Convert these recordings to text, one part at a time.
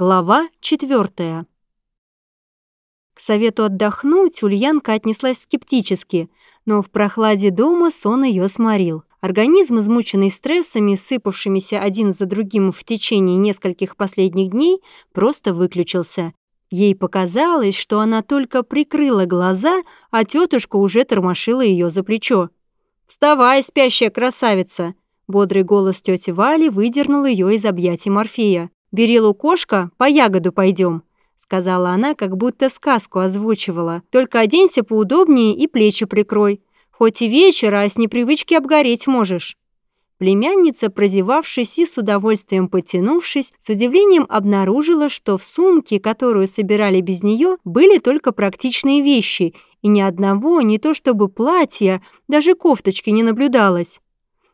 Глава четвертая. К совету отдохнуть Ульянка отнеслась скептически, но в прохладе дома сон ее сморил. Организм, измученный стрессами, сыпавшимися один за другим в течение нескольких последних дней, просто выключился. Ей показалось, что она только прикрыла глаза, а тетушка уже тормошила ее за плечо. «Вставай, спящая красавица!» Бодрый голос тети Вали выдернул ее из объятий Морфея. «Бери лукошко, по ягоду пойдем», — сказала она, как будто сказку озвучивала. «Только оденься поудобнее и плечи прикрой. Хоть и вечер, а с непривычки обгореть можешь». Племянница, прозевавшись и с удовольствием потянувшись, с удивлением обнаружила, что в сумке, которую собирали без нее, были только практичные вещи, и ни одного, не то чтобы платья, даже кофточки не наблюдалось.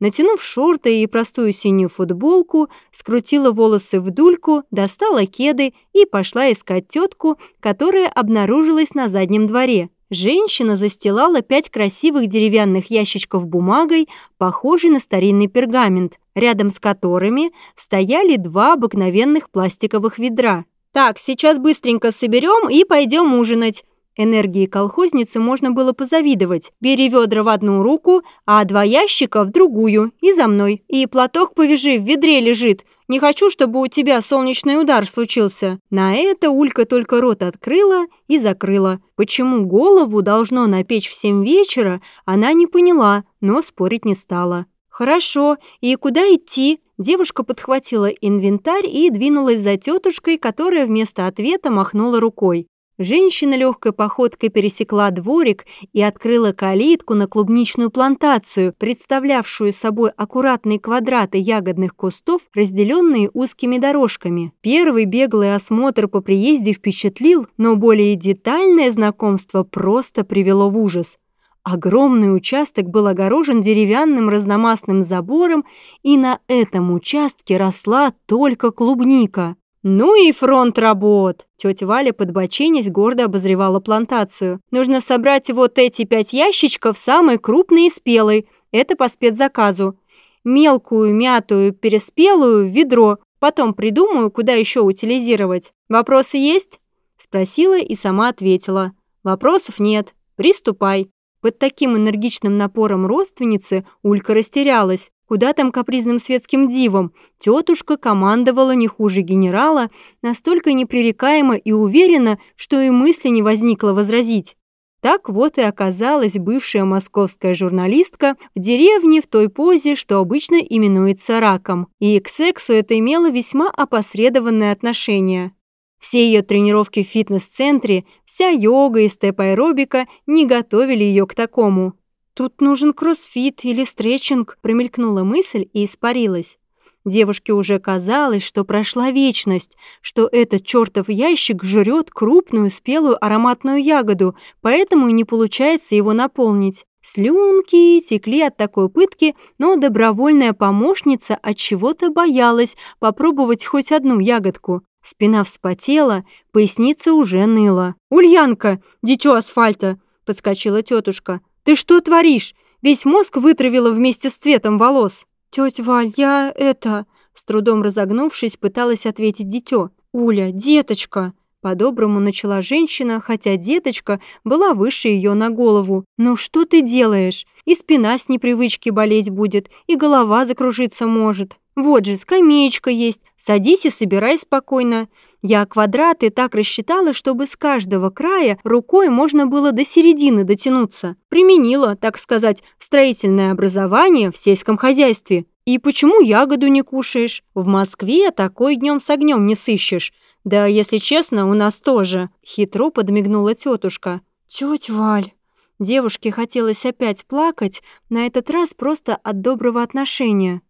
Натянув шорты и простую синюю футболку, скрутила волосы в дульку, достала кеды и пошла искать тетку, которая обнаружилась на заднем дворе. Женщина застилала пять красивых деревянных ящичков бумагой, похожей на старинный пергамент, рядом с которыми стояли два обыкновенных пластиковых ведра. «Так, сейчас быстренько соберем и пойдем ужинать», Энергии колхозницы можно было позавидовать. Бери ведра в одну руку, а два ящика в другую, и за мной. И платок повяжи, в ведре лежит. Не хочу, чтобы у тебя солнечный удар случился». На это Улька только рот открыла и закрыла. Почему голову должно напечь в семь вечера, она не поняла, но спорить не стала. «Хорошо, и куда идти?» Девушка подхватила инвентарь и двинулась за тетушкой, которая вместо ответа махнула рукой. Женщина легкой походкой пересекла дворик и открыла калитку на клубничную плантацию, представлявшую собой аккуратные квадраты ягодных кустов, разделенные узкими дорожками. Первый беглый осмотр по приезде впечатлил, но более детальное знакомство просто привело в ужас. Огромный участок был огорожен деревянным разномастным забором, и на этом участке росла только клубника. «Ну и фронт работ!» Тетя Валя, подбоченясь, гордо обозревала плантацию. «Нужно собрать вот эти пять ящичков, самые крупные и спелые. Это по спецзаказу. Мелкую, мятую, переспелую ведро. Потом придумаю, куда еще утилизировать. Вопросы есть?» Спросила и сама ответила. «Вопросов нет. Приступай». Под таким энергичным напором родственницы Улька растерялась. Куда там капризным светским дивом? Тетушка командовала не хуже генерала, настолько непререкаемо и уверенно, что и мысли не возникло возразить. Так вот и оказалась бывшая московская журналистка в деревне в той позе, что обычно именуется раком. И к сексу это имело весьма опосредованное отношение. Все ее тренировки в фитнес-центре, вся йога и степ-аэробика не готовили ее к такому. «Тут нужен кроссфит или стретчинг», промелькнула мысль и испарилась. Девушке уже казалось, что прошла вечность, что этот чертов ящик жрет крупную спелую ароматную ягоду, поэтому и не получается его наполнить. Слюнки текли от такой пытки, но добровольная помощница от чего-то боялась попробовать хоть одну ягодку. Спина вспотела, поясница уже ныла. «Ульянка, дитё асфальта!» – подскочила тетушка. «Ты что творишь? Весь мозг вытравила вместе с цветом волос». «Тётя Валь, я это...» С трудом разогнувшись, пыталась ответить дитё. «Уля, деточка!» По-доброму начала женщина, хотя деточка была выше ее на голову. «Ну что ты делаешь? И спина с непривычки болеть будет, и голова закружиться может. Вот же, скамеечка есть. Садись и собирай спокойно. Я квадраты так рассчитала, чтобы с каждого края рукой можно было до середины дотянуться. Применила, так сказать, строительное образование в сельском хозяйстве. И почему ягоду не кушаешь? В Москве такой днем с огнем не сыщешь. Да, если честно, у нас тоже. Хитро подмигнула тетушка. Тетя Валь. Девушке хотелось опять плакать, на этот раз просто от доброго отношения.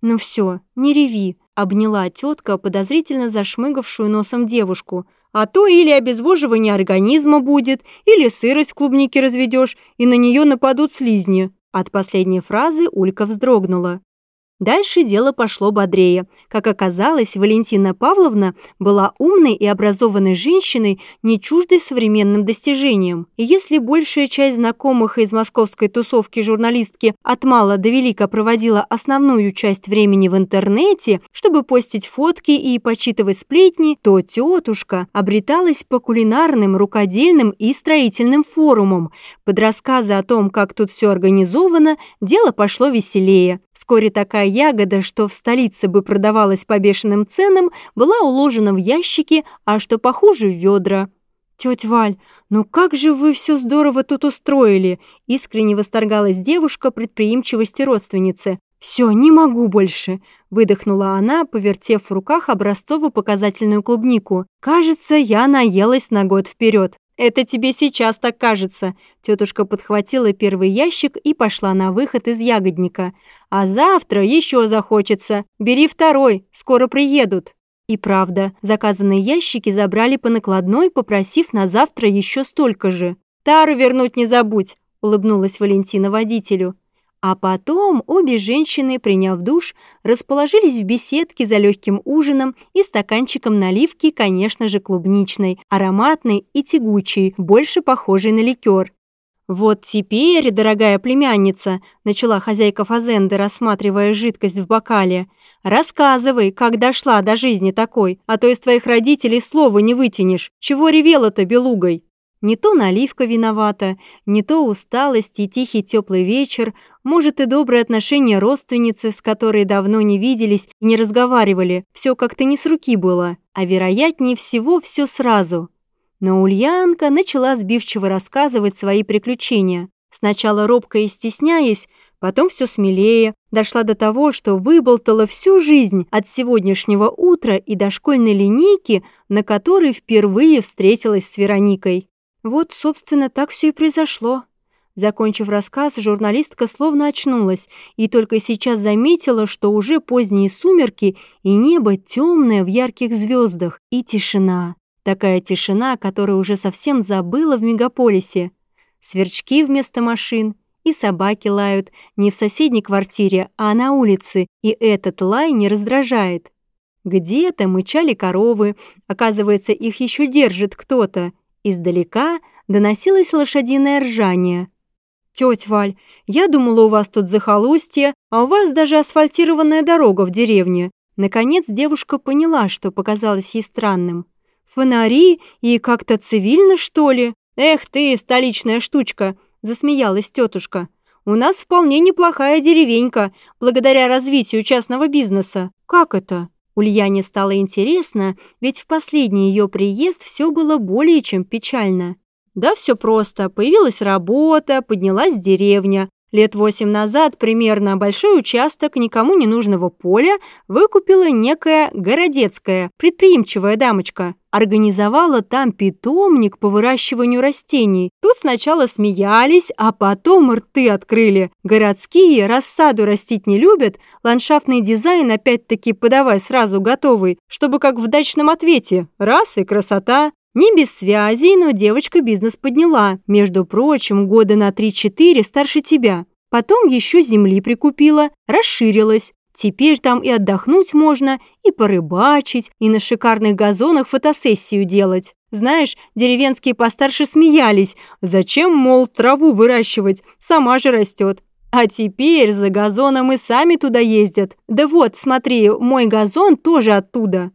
«Ну все, не реви», — обняла тетка, подозрительно зашмыгавшую носом девушку. «А то или обезвоживание организма будет, или сырость в клубнике разведешь, и на нее нападут слизни». От последней фразы Улька вздрогнула. Дальше дело пошло бодрее. Как оказалось, Валентина Павловна была умной и образованной женщиной, не чуждой современным достижениям. И если большая часть знакомых из московской тусовки журналистки от мала до велика проводила основную часть времени в интернете, чтобы постить фотки и почитывать сплетни, то тетушка обреталась по кулинарным, рукодельным и строительным форумам. Под рассказы о том, как тут все организовано, дело пошло веселее. Вскоре такая ягода, что в столице бы продавалась по бешеным ценам, была уложена в ящики, а что похуже – в ведра. «Тетя Валь, ну как же вы все здорово тут устроили!» Искренне восторгалась девушка предприимчивости родственницы. «Все, не могу больше!» – выдохнула она, повертев в руках образцово-показательную клубнику. «Кажется, я наелась на год вперед. «Это тебе сейчас так кажется». Тетушка подхватила первый ящик и пошла на выход из ягодника. «А завтра еще захочется. Бери второй, скоро приедут». И правда, заказанные ящики забрали по накладной, попросив на завтра еще столько же. «Тару вернуть не забудь», — улыбнулась Валентина водителю. А потом обе женщины, приняв душ, расположились в беседке за легким ужином и стаканчиком наливки, конечно же, клубничной, ароматной и тягучей, больше похожей на ликер. «Вот теперь, дорогая племянница», — начала хозяйка Фазенды, рассматривая жидкость в бокале, «рассказывай, как дошла до жизни такой, а то из твоих родителей слова не вытянешь. Чего ревела-то белугой?» Не то наливка виновата, не то усталость и тихий теплый вечер, может и доброе отношение родственницы, с которой давно не виделись и не разговаривали, все как-то не с руки было, а вероятнее всего все сразу. Но Ульянка начала сбивчиво рассказывать свои приключения. Сначала робко и стесняясь, потом все смелее, дошла до того, что выболтала всю жизнь от сегодняшнего утра и до школьной линейки, на которой впервые встретилась с Вероникой. Вот, собственно, так все и произошло. Закончив рассказ, журналистка словно очнулась и только сейчас заметила, что уже поздние сумерки и небо темное в ярких звездах, и тишина. Такая тишина, которую уже совсем забыла в мегаполисе. Сверчки вместо машин, и собаки лают не в соседней квартире, а на улице, и этот лай не раздражает. Где-то мычали коровы, оказывается, их еще держит кто-то, Издалека доносилось лошадиное ржание. «Тетя Валь, я думала, у вас тут захолустье, а у вас даже асфальтированная дорога в деревне». Наконец девушка поняла, что показалось ей странным. «Фонари и как-то цивильно, что ли?» «Эх ты, столичная штучка!» – засмеялась тетушка. «У нас вполне неплохая деревенька, благодаря развитию частного бизнеса. Как это?» Ульяне стало интересно, ведь в последний ее приезд все было более чем печально. Да, все просто. Появилась работа, поднялась деревня. Лет восемь назад примерно большой участок никому не нужного поля выкупила некая городецкая, предприимчивая дамочка. Организовала там питомник по выращиванию растений. Тут сначала смеялись, а потом рты открыли. Городские рассаду растить не любят, ландшафтный дизайн опять-таки подавай сразу готовый, чтобы как в дачном ответе. Раз и красота. Не без связей, но девочка бизнес подняла. Между прочим, года на 3-4 старше тебя. Потом еще земли прикупила, расширилась. Теперь там и отдохнуть можно, и порыбачить, и на шикарных газонах фотосессию делать. Знаешь, деревенские постарше смеялись. Зачем, мол, траву выращивать? Сама же растет. А теперь за газоном и сами туда ездят. Да вот, смотри, мой газон тоже оттуда.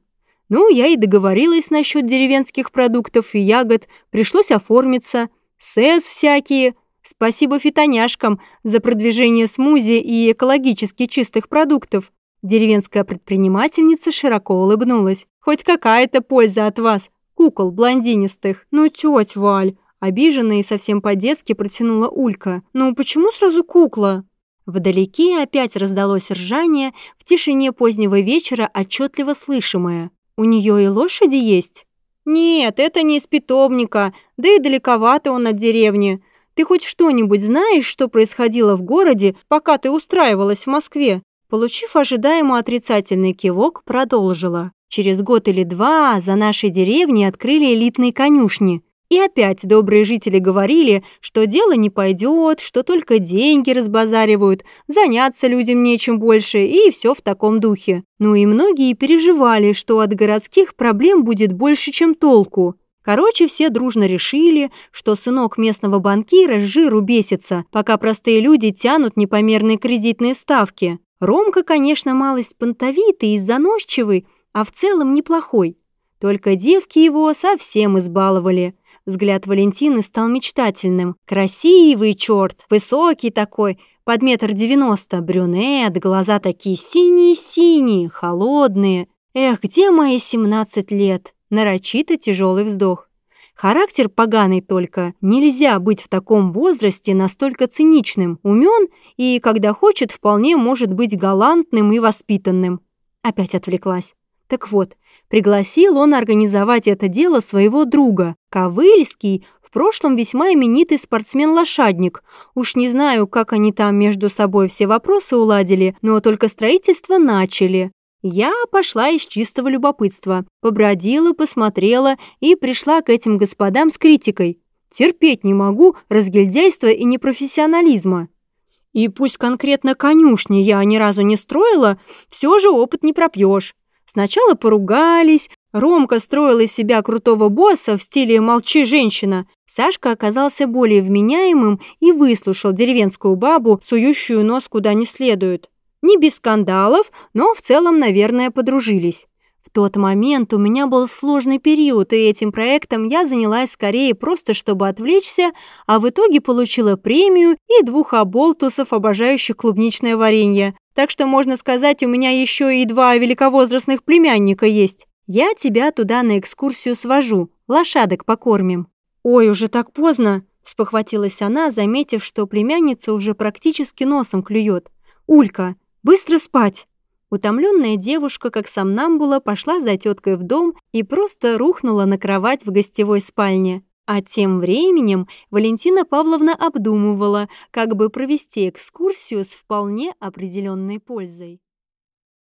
Ну, я и договорилась насчет деревенских продуктов и ягод, пришлось оформиться. СЭС всякие. Спасибо фитоняшкам за продвижение смузи и экологически чистых продуктов. Деревенская предпринимательница широко улыбнулась. Хоть какая-то польза от вас, кукол блондинистых. Ну, тетя Валь, обиженная и совсем по-детски протянула Улька. Ну, почему сразу кукла? Вдалеке опять раздалось ржание, в тишине позднего вечера отчетливо слышимое. У нее и лошади есть?» «Нет, это не из питомника, да и далековато он от деревни. Ты хоть что-нибудь знаешь, что происходило в городе, пока ты устраивалась в Москве?» Получив ожидаемо отрицательный кивок, продолжила. «Через год или два за нашей деревней открыли элитные конюшни. И опять добрые жители говорили, что дело не пойдет, что только деньги разбазаривают, заняться людям нечем больше и все в таком духе. Ну и многие переживали, что от городских проблем будет больше, чем толку. Короче, все дружно решили, что сынок местного банкира с жиру бесится, пока простые люди тянут непомерные кредитные ставки. Ромка, конечно, малость понтовитый и заносчивый, а в целом неплохой. Только девки его совсем избаловали. Взгляд Валентины стал мечтательным. Красивый черт, высокий такой, под метр девяносто, брюнет, глаза такие синие-синие, холодные. Эх, где мои семнадцать лет? Нарочито тяжелый вздох. Характер поганый только. Нельзя быть в таком возрасте настолько циничным, умен и, когда хочет, вполне может быть галантным и воспитанным. Опять отвлеклась. Так вот, пригласил он организовать это дело своего друга. Ковыльский в прошлом весьма именитый спортсмен-лошадник. Уж не знаю, как они там между собой все вопросы уладили, но только строительство начали. Я пошла из чистого любопытства, побродила, посмотрела и пришла к этим господам с критикой. Терпеть не могу разгильдяйства и непрофессионализма. И пусть конкретно конюшни я ни разу не строила, все же опыт не пропьешь. Сначала поругались, Ромка строил из себя крутого босса в стиле «молчи, женщина». Сашка оказался более вменяемым и выслушал деревенскую бабу, сующую нос куда не следует. Не без скандалов, но в целом, наверное, подружились. В тот момент у меня был сложный период, и этим проектом я занялась скорее просто, чтобы отвлечься, а в итоге получила премию и двух оболтусов, обожающих клубничное варенье. Так что, можно сказать, у меня еще и два великовозрастных племянника есть. Я тебя туда на экскурсию свожу, лошадок покормим». «Ой, уже так поздно», — спохватилась она, заметив, что племянница уже практически носом клюет. «Улька, быстро спать!» Утомленная девушка, как сам Намбула, пошла за теткой в дом и просто рухнула на кровать в гостевой спальне. А тем временем Валентина Павловна обдумывала, как бы провести экскурсию с вполне определенной пользой.